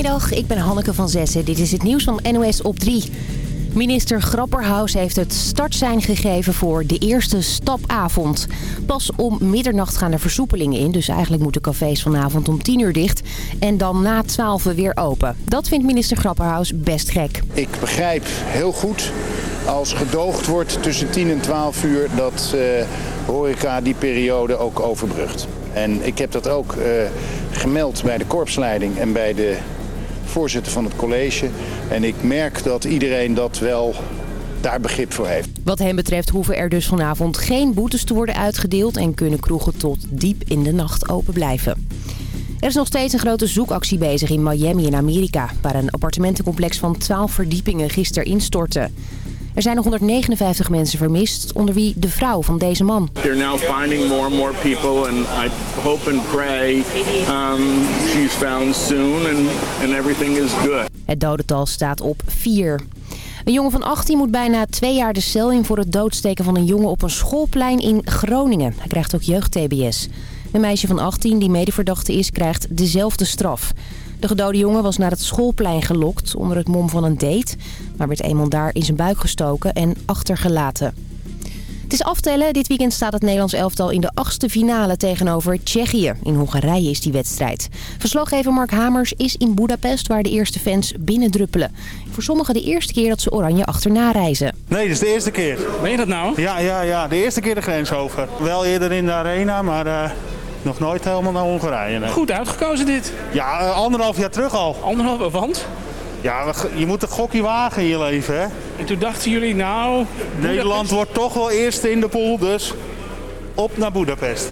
Goedemiddag, ik ben Hanneke van Zessen. Dit is het nieuws van NOS op 3. Minister Grapperhaus heeft het startsein gegeven voor de eerste stapavond. Pas om middernacht gaan er versoepelingen in. Dus eigenlijk moeten cafés vanavond om 10 uur dicht. En dan na 12 weer open. Dat vindt minister Grapperhaus best gek. Ik begrijp heel goed als gedoogd wordt tussen 10 en 12 uur dat uh, horeca die periode ook overbrugt. En ik heb dat ook uh, gemeld bij de korpsleiding en bij de voorzitter van het college. En ik merk dat iedereen dat wel daar begrip voor heeft. Wat hem betreft hoeven er dus vanavond geen boetes te worden uitgedeeld... en kunnen kroegen tot diep in de nacht open blijven. Er is nog steeds een grote zoekactie bezig in Miami in Amerika... waar een appartementencomplex van 12 verdiepingen gisteren instortte. Er zijn nog 159 mensen vermist, onder wie de vrouw van deze man. They're now finding more and more people and I hope and pray um, she's found soon and, and everything is good. Het dodental staat op 4. Een jongen van 18 moet bijna twee jaar de cel in voor het doodsteken van een jongen op een schoolplein in Groningen. Hij krijgt ook jeugd-TBS. Een meisje van 18 die medeverdachte is, krijgt dezelfde straf. De gedode jongen was naar het schoolplein gelokt onder het mom van een date... maar werd eenmaal daar in zijn buik gestoken en achtergelaten. Het is aftellen. Dit weekend staat het Nederlands elftal in de achtste finale tegenover Tsjechië. In Hongarije is die wedstrijd. Verslaggever Mark Hamers is in Budapest waar de eerste fans binnendruppelen. Voor sommigen de eerste keer dat ze Oranje achterna reizen. Nee, dit is de eerste keer. Meen je dat nou? Ja, ja, ja. De eerste keer de grens over. Wel eerder in de arena, maar... Uh... Nog nooit helemaal naar Hongarije. Nee. Goed uitgekozen dit. Ja, uh, anderhalf jaar terug al. Anderhalf, want? Ja, je moet een gokje wagen in je leven, hè? En toen dachten jullie, nou... Nederland wordt toch wel eerste in de pool, dus op naar Budapest.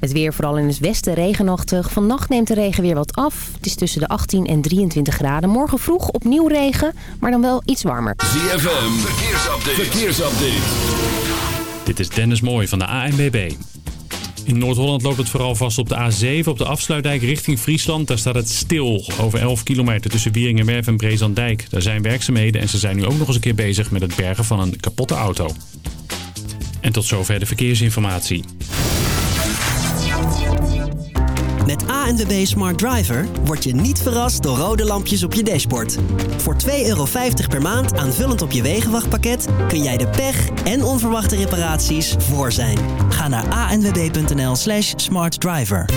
Het weer vooral in het westen regenachtig. Vannacht neemt de regen weer wat af. Het is tussen de 18 en 23 graden. Morgen vroeg opnieuw regen, maar dan wel iets warmer. ZFM, verkeersupdate. verkeersupdate. Dit is Dennis Mooij van de ANBB. In Noord-Holland loopt het vooral vast op de A7 op de afsluitdijk richting Friesland. Daar staat het stil over 11 kilometer tussen Wieringenwerf en Brezandijk. Daar zijn werkzaamheden en ze zijn nu ook nog eens een keer bezig met het bergen van een kapotte auto. En tot zover de verkeersinformatie. Met ANWB Smart Driver word je niet verrast door rode lampjes op je dashboard. Voor 2,50 euro per maand aanvullend op je wegenwachtpakket kun jij de pech en onverwachte reparaties voor zijn. Ga naar anwb.nl slash smartdriver.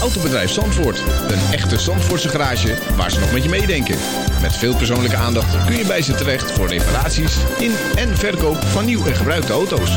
Autobedrijf Zandvoort. Een echte Zandvoortse garage waar ze nog met je meedenken. Met veel persoonlijke aandacht kun je bij ze terecht voor reparaties in en verkoop van nieuw en gebruikte auto's.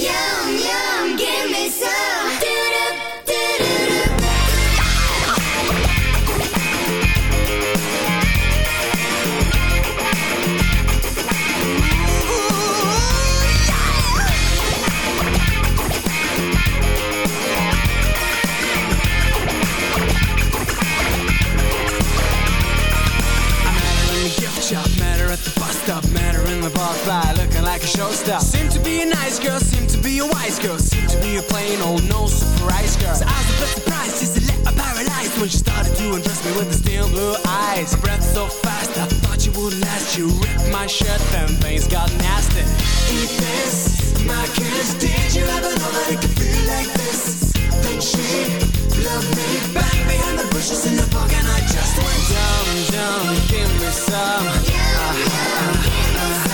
Like a showstopper. Seem to be a nice girl, seem to be a wise girl, seem to be a plain old no surprise girl. So I was a bit surprised, just a little paralyzed when she started to undress me with the steel blue eyes. Breath so fast, I thought you would last. You ripped my shirt, then things got nasty. Eat this, my kiss. Did you ever know that it could feel like this? Then she loved me back behind the bushes in the park, and I just went down, down, give me some. Yeah, uh, yeah,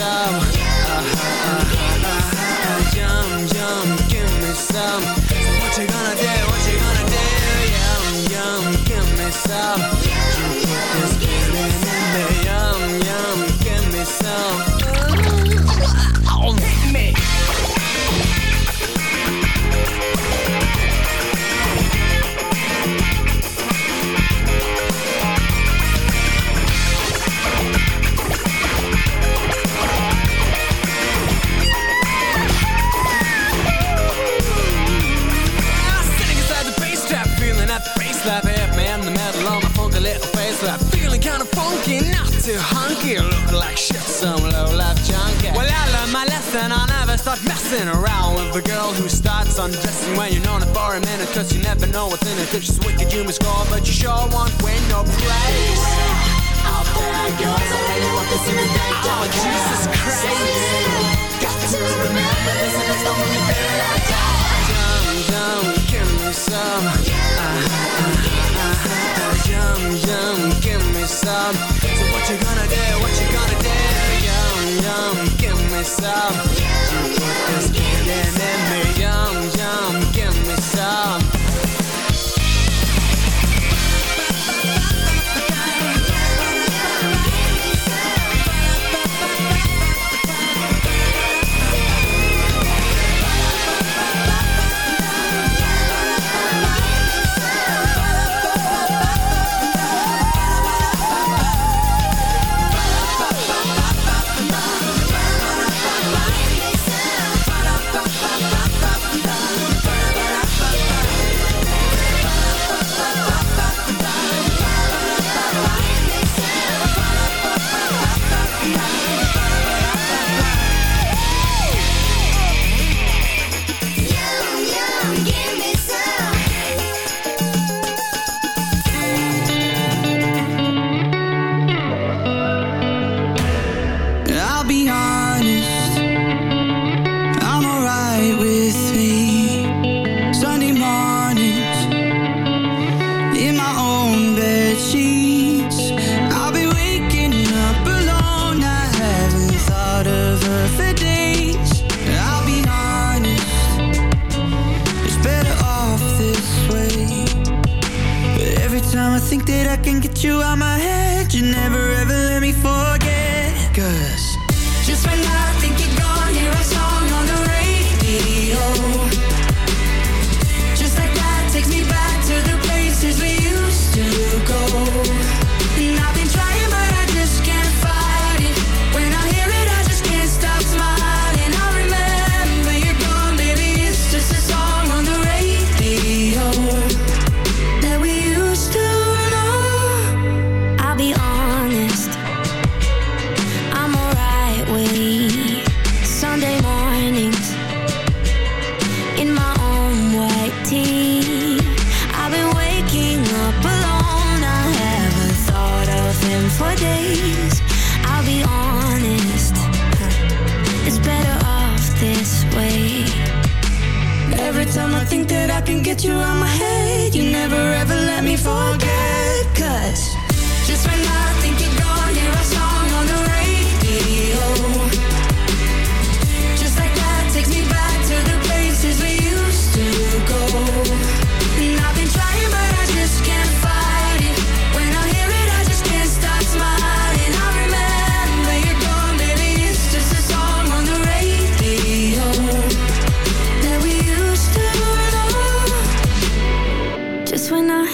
some give me some. So what you gonna do, what you gonna do? Give me some sure won't win no praise goes, I really want this in the day Oh, Jesus Christ. Got to remember this and it's the only thing I got Yum, yum, give me some. Uh-huh, uh-huh. Yum, yum, give me some. So what you gonna do, what you gonna do? Yum, yum, give me some. You put this feeling in me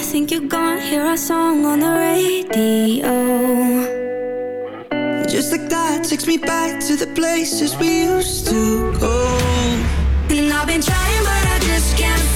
think you're gone, hear our song on the radio. Just like that takes me back to the places we used to go. And I've been trying, but I just can't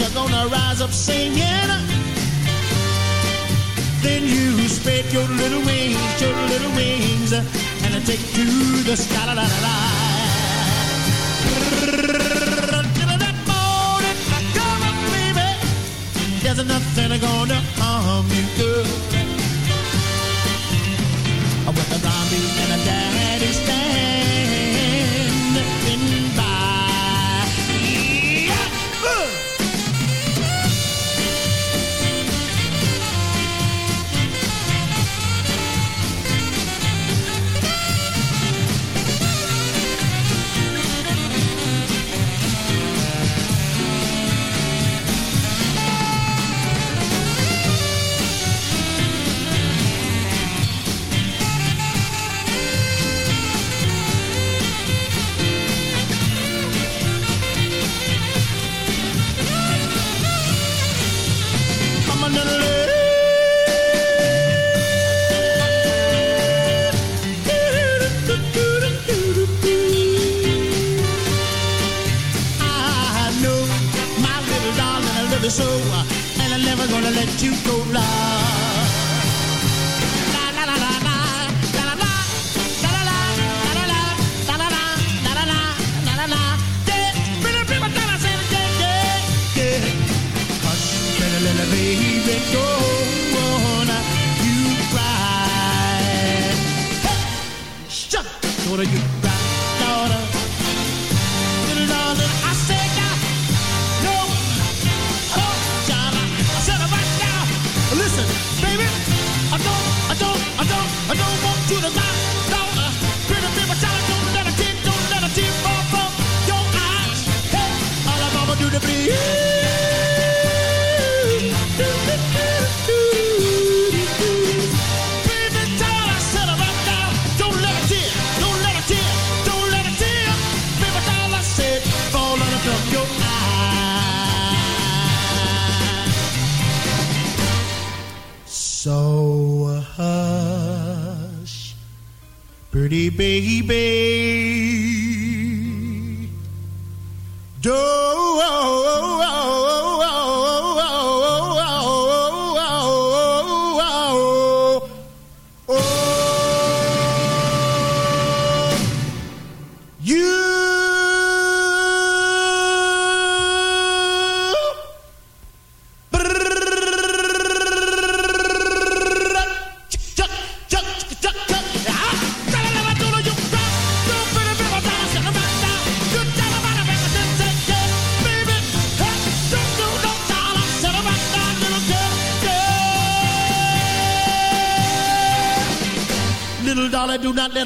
you're gonna rise up singing. Then you spread your little wings, your little wings, and I take to the sky. La, la, la, la. That morning, come on, baby. There's nothing gonna harm you, girl. With a mommy and a daddy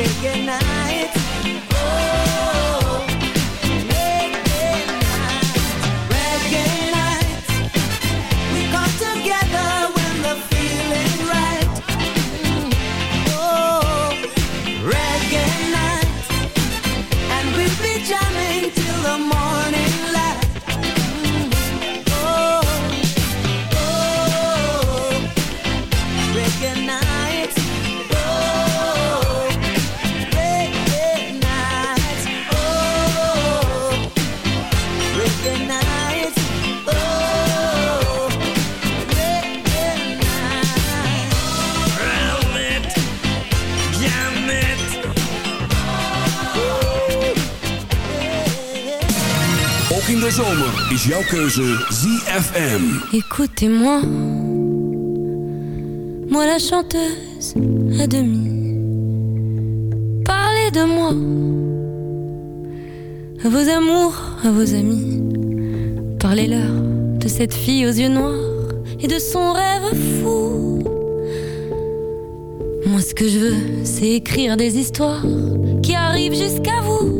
recognize ZFM. Écoutez-moi, moi la chanteuse à demi. Parlez de moi, à vos amours, à vos amis. Parlez-leur de cette fille aux yeux noirs et de son rêve fou. Moi ce que je veux, c'est écrire des histoires qui arrivent jusqu'à vous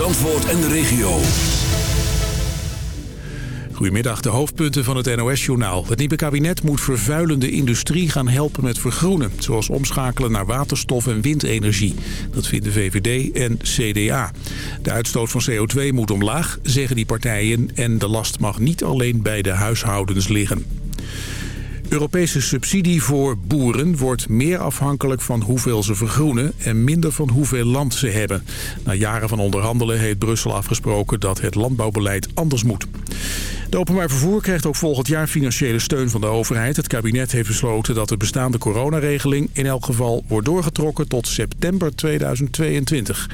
Zandvoort en de regio. Goedemiddag, de hoofdpunten van het NOS-journaal. Het nieuwe kabinet moet vervuilende industrie gaan helpen met vergroenen. Zoals omschakelen naar waterstof en windenergie. Dat vinden VVD en CDA. De uitstoot van CO2 moet omlaag, zeggen die partijen. En de last mag niet alleen bij de huishoudens liggen. Europese subsidie voor boeren wordt meer afhankelijk van hoeveel ze vergroenen en minder van hoeveel land ze hebben. Na jaren van onderhandelen heeft Brussel afgesproken dat het landbouwbeleid anders moet. De openbaar vervoer krijgt ook volgend jaar financiële steun van de overheid. Het kabinet heeft besloten dat de bestaande coronaregeling in elk geval wordt doorgetrokken tot september 2022.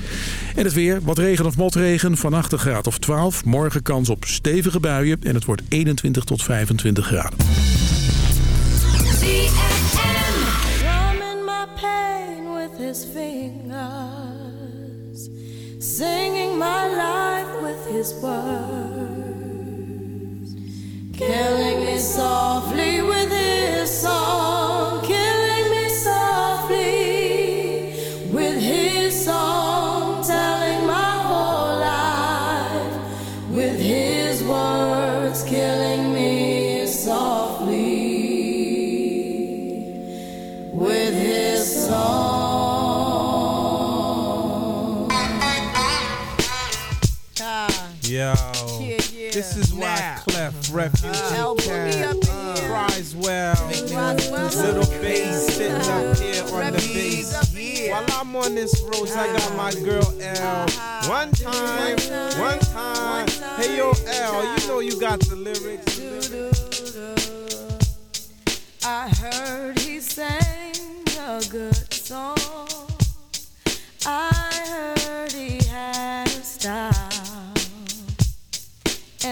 En het weer, wat regen of motregen, vannacht een graad of 12. Morgen kans op stevige buien en het wordt 21 tot 25 graden. Drumming my pain with his fingers, singing my life with his words, killing me softly with his song, Yo, this is why Clef Refugee Camp, Criswell, Little Bass sitting up here on the bass. While I'm on this road, I got my girl L. One time, one time. Hey yo, L, you know you got the lyrics.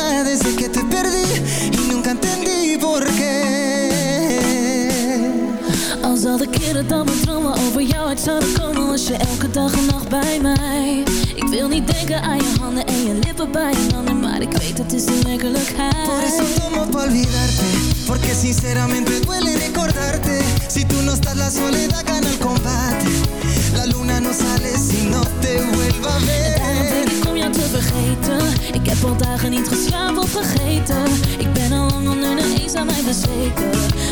tarde. Desde que te perdí y nunca entendí por qué. Als al de keren dat mijn dromen over jou uit zouden komen Was je elke dag en nacht bij mij Ik wil niet denken aan je handen en je lippen bij een ander Maar ik weet het is de werkelijkheid Por eso tomo pa olvidarte Porque sinceramente duele recordarte Si tú no estás la soledad gana el combate La luna no sale si no te vuelva a ver. Daarom denk ik om jou te vergeten. Ik heb al dagen niet geslapen of vergeten. Ik ben al lang onder de eens aan mij bezweken.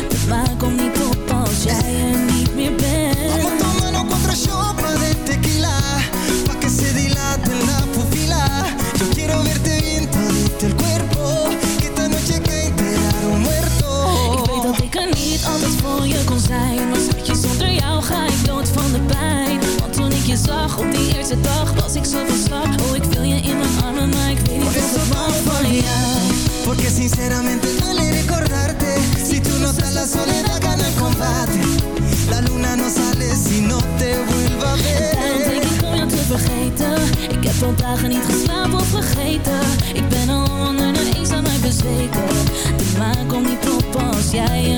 De maan komt niet op als jij er niet meer bent. Vamos tomando cuatro shots de tequila Pa' que se dilate la pupila. Yo quiero verte bien todito el cuerpo Que esta noche que enterar un muerto. Ik weet dat ik er niet altijd voor je kon zijn Maar schatje, zonder jou ga ik dood van de pijn zag op die eerste dag Was ik zo van slag Oh, ik wil je in mijn armen Maar ik weet niet wat ik mag van jou. Porque sinceramente duele recordarte. Si tú no estás la soledad gana el combate. La luna no sale si no te vuelva a Daarom ver denk ik om jou te vergeten. Ik heb al dagen niet geslapen of vergeten. Ik ben al onder de eens aan mij bezweken. De maan komt niet op als jij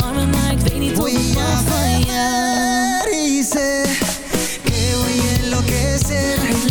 weet niet wat ik van jou sé que voy a enloquecer